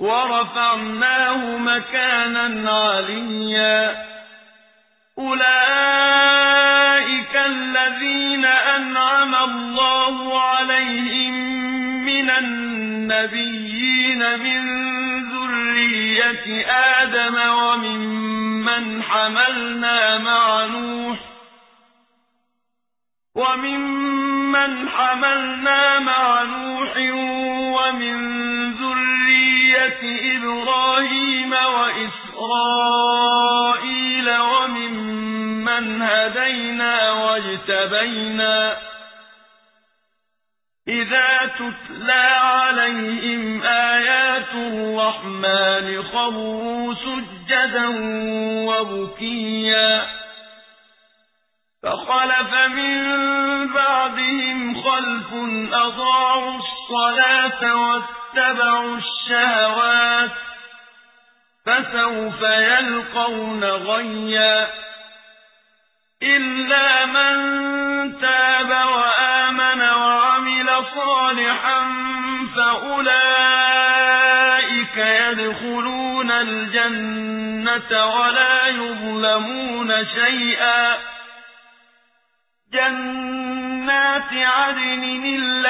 ورفعناه مكانا عليا. أولئك الذين أنعم الله عليهم من النبيين من ذرية آدم وممن حملنا مع نوح وممن حملنا مع نوح ومن ذرية إبراهيم وإسرائيل وممن هدينا واجتبينا إذا تتلى عليهم آيات الرحمن خروا سجدا وبكيا فخلف من بعدهم خلف أضاعوا الصلاة واتبعوا الشهوات فسوف يلقون غيا إلا من تاب وآمن وعمل صالحا فأولئك يدخلون الجنة ولا يظلمون شيئا جنات عدن